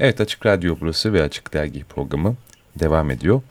Evet Açık Radyo burası ve Açık Dergi programı devam ediyor.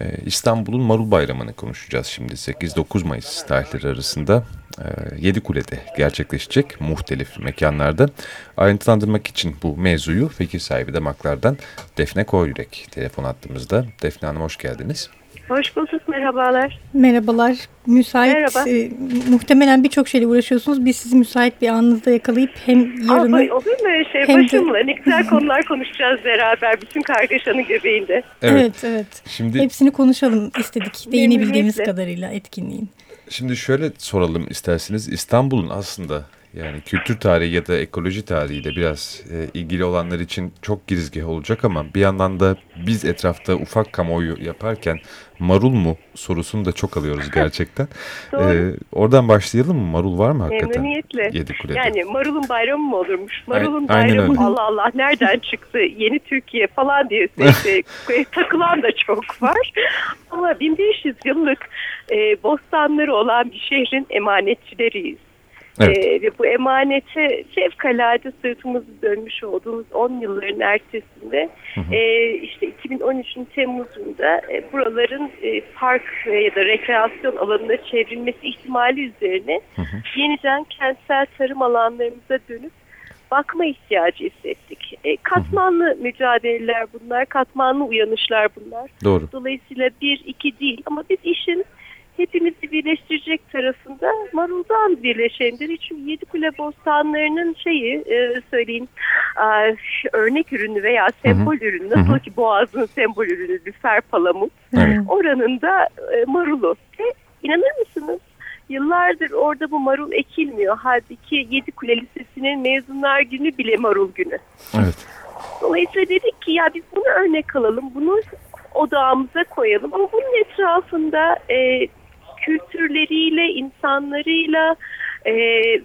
Ee, İstanbul'un Marul Bayramı'nı konuşacağız şimdi 8-9 Mayıs tarihleri arasında e, Yedikule'de gerçekleşecek muhtelif mekanlarda. Ayrıntılandırmak için bu mevzuyu fikir sahibi damaklardan Defne Koyürek telefon attığımızda. Defne Hanım hoş geldiniz. Hoş bulduk, merhabalar. Merhabalar, müsait. Merhaba. E, muhtemelen birçok şeyle uğraşıyorsunuz. Biz sizi müsait bir anınızda yakalayıp hem yarını... Aa, olur mu öyle şey? Hem Başımla de... ne güzel konular konuşacağız beraber bütün kargaşanın göbeğinde. Evet, evet. evet. Şimdi... Hepsini konuşalım istedik. Değinebildiğimiz kadarıyla etkinliğin. Şimdi şöyle soralım isterseniz. İstanbul'un aslında yani kültür tarihi ya da ekoloji tarihiyle biraz e, ilgili olanlar için çok girizgah olacak ama bir yandan da biz etrafta ufak kamuoyu yaparken marul mu sorusunu da çok alıyoruz gerçekten. ee, oradan başlayalım mı? Marul var mı hakikaten? Memnuniyetle. Yedikule'de. Yani marulun bayramı mı olurmuş? Marulun A bayramı öyle. Allah Allah nereden çıktı? Yeni Türkiye falan diye işte, takılan da çok var. Ama 1500 yıllık e, bostanları olan bir şehrin emanetçileriyiz. Evet. Ee, ve bu emanete fevkalade sırtımızı dönmüş olduğumuz 10 yılların ertesinde hı hı. E, işte 2013'ün Temmuz'unda e, buraların e, park ya da rekreasyon alanına çevrilmesi ihtimali üzerine hı hı. yeniden kentsel tarım alanlarımıza dönüp bakma ihtiyacı hissettik. E, katmanlı hı hı. mücadeleler bunlar, katmanlı uyanışlar bunlar. Doğru. Dolayısıyla bir, iki değil ama biz işin hepimizi birleştirecek tarafında maruldan birleşendir. Çünkü yedi kule bostanlarının şeyi e, söyleyeyim e, örnek ürünü veya sembol Hı-hı. ürünü nasıl Hı-hı. ki boğazın sembol ürünü lüfer palamut evet. oranın da e, marulu. Ve inanır mısınız? Yıllardır orada bu marul ekilmiyor. Halbuki Yedi Kule Lisesi'nin mezunlar günü bile marul günü. Evet. Dolayısıyla dedik ki ya biz bunu örnek alalım, bunu odağımıza koyalım. Ama bunun etrafında e, kültürleriyle, insanlarıyla, e,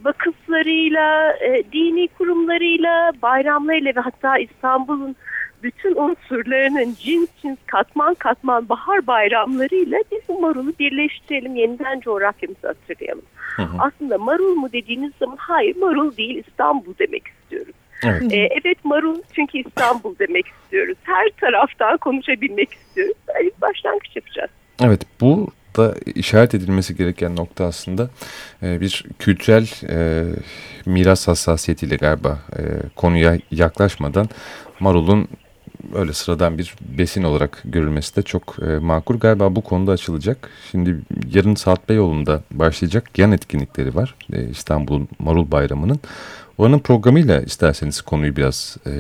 vakıflarıyla, e, dini kurumlarıyla, bayramlarıyla ve hatta İstanbul'un bütün unsurlarının cins cins katman katman bahar bayramlarıyla biz bu marulu birleştirelim, yeniden coğrafyamızı hatırlayalım. Hı hı. Aslında marul mu dediğiniz zaman hayır marul değil İstanbul demek istiyoruz. Evet. Ee, evet marul çünkü İstanbul demek istiyoruz. Her taraftan konuşabilmek istiyoruz. İlk başlangıç yapacağız. Evet bu da işaret edilmesi gereken nokta aslında e, bir kültürel e, miras hassasiyetiyle galiba e, konuya yaklaşmadan marulun öyle sıradan bir besin olarak görülmesi de çok e, makul. Galiba bu konuda açılacak. Şimdi yarın Saat Beyoğlu'nda başlayacak yan etkinlikleri var. E, İstanbul'un Marul Bayramı'nın. Oranın programıyla isterseniz konuyu biraz e,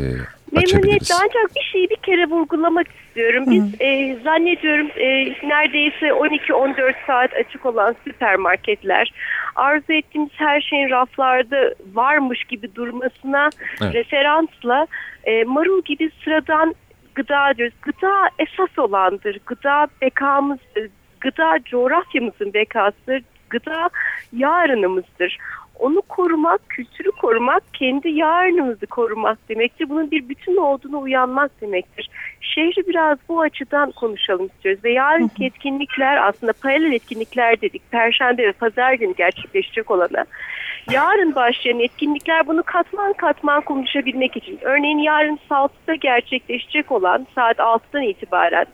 açabiliriz. ancak bir şeyi bir kere vurgulamak istiyorum. Biz e, zannediyorum e, neredeyse 12-14 saat açık olan süpermarketler arzu ettiğimiz her şeyin raflarda varmış gibi durmasına evet. referansla e, marul gibi sıradan gıda diyoruz. Gıda esas olandır. Gıda bekamızdır. Gıda coğrafyamızın bekasıdır. Gıda yarınımızdır onu korumak, kültürü korumak, kendi yarınımızı korumak demektir. Bunun bir bütün olduğunu uyanmak demektir. Şehri biraz bu açıdan konuşalım istiyoruz. Ve yarınki etkinlikler aslında paralel etkinlikler dedik. Perşembe ve pazar günü gerçekleşecek olana. Yarın başlayan etkinlikler bunu katman katman konuşabilmek için. Örneğin yarın Saltı'da gerçekleşecek olan saat 6'dan itibaren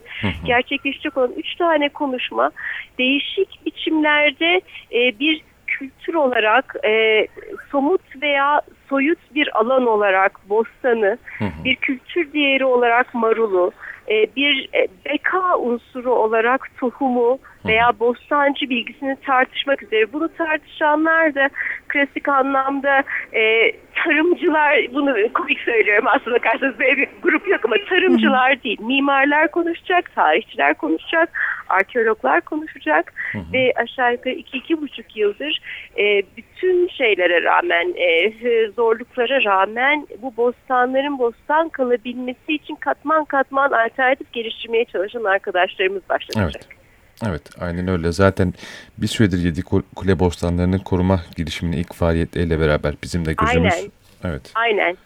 gerçekleşecek olan 3 tane konuşma değişik biçimlerde e, bir kültür olarak e, somut veya soyut bir alan olarak bostanı, hı hı. bir kültür değeri olarak marulu, e, bir e, beka unsuru olarak tohumu veya bostancı bilgisini tartışmak üzere. Bunu tartışanlar da klasik anlamda e, tarımcılar, bunu komik söylüyorum aslında karşınızda bir grup yok ama tarımcılar değil. Mimarlar konuşacak, tarihçiler konuşacak, arkeologlar konuşacak ve aşağı yukarı iki, iki buçuk yıldır e, bütün şeylere rağmen, e, zorluklara rağmen bu bostanların bostan kalabilmesi için katman katman alternatif geliştirmeye çalışan arkadaşlarımız başlayacak. Evet. Evet aynen öyle. Zaten bir süredir Yedi Kule Bostanları'nın koruma girişiminin ilk faaliyetleriyle beraber bizim de gözümüz. Aynen. Evet. Aynen.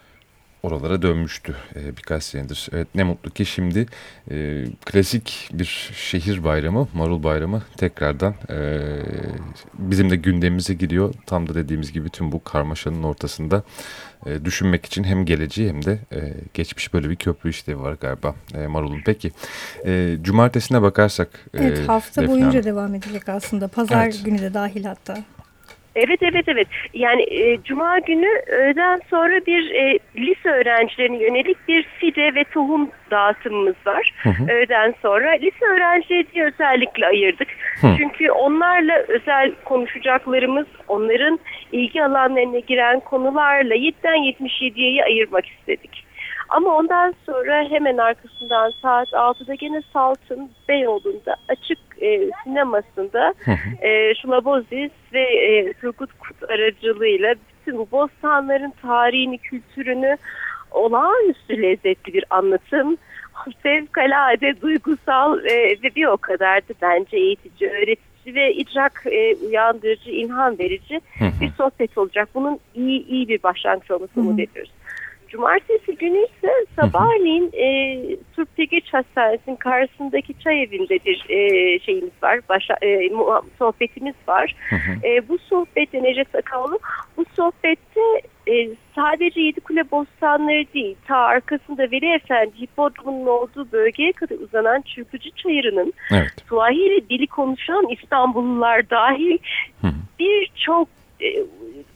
oralara dönmüştü e, birkaç senedir. Evet ne mutlu ki şimdi e, klasik bir şehir bayramı, Marul Bayramı tekrardan e, bizim de gündemimize giriyor. Tam da dediğimiz gibi tüm bu karmaşanın ortasında e, düşünmek için hem geleceği hem de e, geçmiş böyle bir köprü işlevi var galiba e, Marul'un. Peki e, cumartesine bakarsak. E, evet hafta Defne boyunca Hanım. devam edecek aslında. Pazar evet. günü de dahil hatta. Evet evet evet. Yani e, cuma günü öğleden sonra bir e, lise öğrencilerine yönelik bir fide ve tohum dağıtımımız var. Hı hı. Öğleden sonra lise öğrencileri diye özellikle ayırdık. Hı. Çünkü onlarla özel konuşacaklarımız onların ilgi alanlarına giren konularla 7'den 77'ye ayırmak istedik. Ama ondan sonra hemen arkasından saat 6'da gene Salt'ın Beyoğlu'nda açık e, sinemasında e, Şulabozis ve e, Turgut Kut aracılığıyla bütün bu bostanların tarihini, kültürünü olağanüstü lezzetli bir anlatım. Fevkalade duygusal e, ve bir o kadar da bence eğitici, öğretici ve idrak e, uyandırıcı, ilham verici bir sohbet olacak. Bunun iyi iyi bir başlangıç olmasını umut ediyoruz. Cumartesi günü ise sabahleyin e, Türk Tegeç Hastanesi'nin karşısındaki çay evinde bir e, şeyimiz var, başa, e, sohbetimiz var. E, bu sohbette Necdet Akaoğlu, bu sohbette e, sadece Yedikule Bostanları değil, ta arkasında Veli Efendi Hipodromu'nun olduğu bölgeye kadar uzanan Çırpıcı Çayırı'nın evet. Suahili dili konuşan İstanbullular dahil birçok e,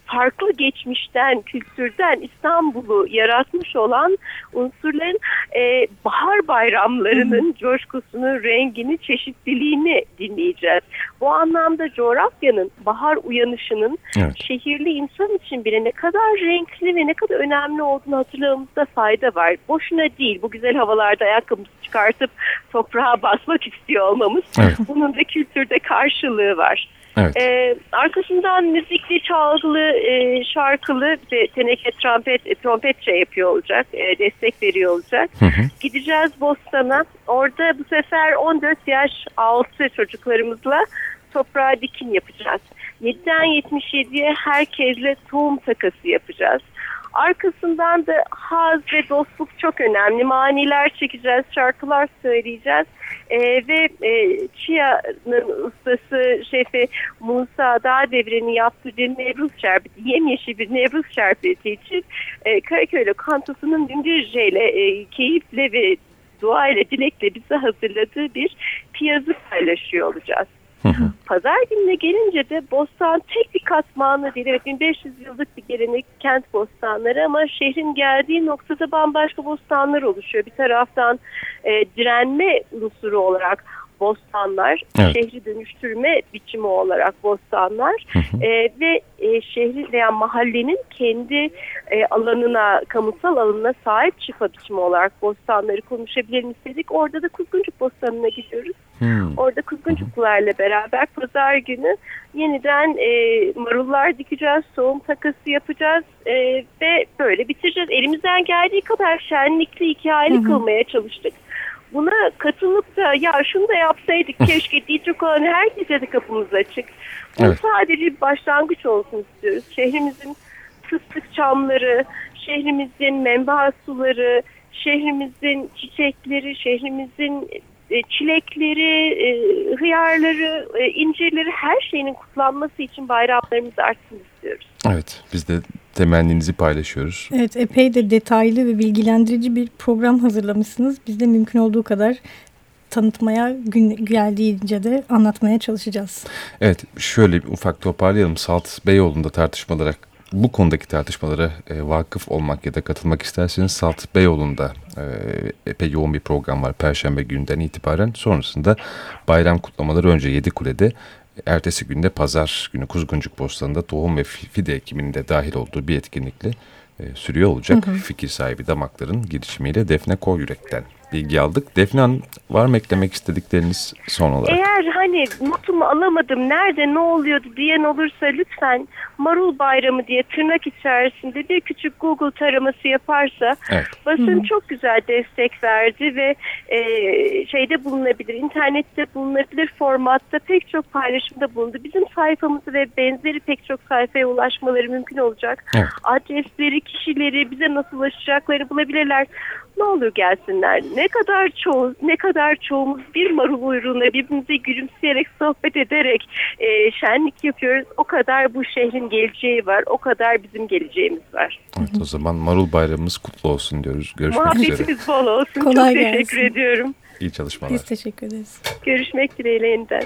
farklı geçmişten, kültürden İstanbul'u yaratmış olan unsurların e, bahar bayramlarının coşkusunu, rengini, çeşitliliğini dinleyeceğiz. Bu anlamda coğrafyanın, bahar uyanışının evet. şehirli insan için bile ne kadar renkli ve ne kadar önemli olduğunu hatırlamamızda fayda var. Boşuna değil bu güzel havalarda ayakkabımızı çıkartıp toprağa basmak istiyor olmamız. Evet. Bunun da kültürde karşılığı var. Evet. Ee, arkasından müzikli, çalgılı, e, şarkılı ve teneke trompet, e, trompetçe yapıyor olacak, e, destek veriyor olacak. Hı hı. Gideceğiz Bostan'a. Orada bu sefer 14 yaş altı çocuklarımızla toprağa dikin yapacağız. 7'den 77'ye herkesle tohum takası yapacağız. Arkasından da haz ve dostluk çok önemli. Maniler çekeceğiz, şarkılar söyleyeceğiz. E, ve e, Çia'nın ustası şefi Musa Dağ Devri'nin yaptığı bir Nevruz şerbeti, yemyeşil bir Nevruz şerbeti için e, Karaköy lokantasının İngilizceyle, e, keyifle ve dua ile dilekle bize hazırladığı bir piyazı paylaşıyor olacağız. Pazar gününe gelince de bostan tek bir katmanlı değil. Evet 1500 yıllık bir gelenek kent bostanları ama şehrin geldiği noktada bambaşka bostanlar oluşuyor. Bir taraftan e, direnme unsuru olarak bostanlar, evet. şehri dönüştürme biçimi olarak bostanlar E, ve e, şehri veya mahallenin kendi e, alanına, kamusal alanına sahip çıkma biçimi olarak bostanları konuşabilirim istedik. Orada da Kuzguncuk Bostanı'na gidiyoruz. Hmm. Orada Kuzguncuklarla beraber pazar günü yeniden e, marullar dikeceğiz, soğum takası yapacağız e, ve böyle bitireceğiz. Elimizden geldiği kadar şenlikli, hikayeli kılmaya çalıştık buna katılıp da ya şunu da yapsaydık keşke diyecek olan herkese de kapımız açık. Bu evet. sadece bir başlangıç olsun istiyoruz. Şehrimizin fıstık çamları, şehrimizin menba suları, şehrimizin çiçekleri, şehrimizin e, çilekleri, e, hıyarları, e, incirleri her şeyinin kutlanması için bayramlarımız artsın istiyoruz. Evet biz de temenninizi paylaşıyoruz. Evet epey de detaylı ve bilgilendirici bir program hazırlamışsınız. Biz de mümkün olduğu kadar tanıtmaya gün geldiğince de anlatmaya çalışacağız. Evet şöyle bir ufak toparlayalım. Salt Beyoğlu'nda tartışmalara bu konudaki tartışmalara e, vakıf olmak ya da katılmak isterseniz Salt Beyoğlu'nda e, epey yoğun bir program var Perşembe günden itibaren. Sonrasında bayram kutlamaları önce Yedikule'de ertesi günde pazar günü Kuzguncuk Bostanı'nda tohum ve fide ekiminin de dahil olduğu bir etkinlikle sürüyor olacak. Hı hı. Fikir sahibi damakların girişimiyle Defne Koyürek'ten bilgi aldık. Defne Hanım var mı eklemek istedikleriniz son olarak? Eğer hani notumu alamadım nerede ne oluyordu diyen olursa lütfen Marul Bayramı diye tırnak içerisinde bir küçük Google taraması yaparsa evet. basın Hı. çok güzel destek verdi ve e, şeyde bulunabilir, internette bulunabilir formatta pek çok paylaşımda bulundu. Bizim sayfamızı ve benzeri pek çok sayfaya ulaşmaları mümkün olacak. Evet. Adresleri, kişileri, bize nasıl ulaşacakları bulabilirler. Ne olur gelsinler. Ne kadar çoğu, ne kadar çoğumuz bir marul uyruğuna birbirimize gülümseyerek, sohbet ederek e, şenlik yapıyoruz. O kadar bu şehrin geleceği var. O kadar bizim geleceğimiz var. Evet o zaman Marul Bayramımız kutlu olsun diyoruz. Görüşmek üzere. Muhabbetimiz bol olsun. Kolay Çok gelsin. teşekkür ediyorum. İyi çalışmalar. Biz teşekkür ederiz. Görüşmek dileğiyle yeniden.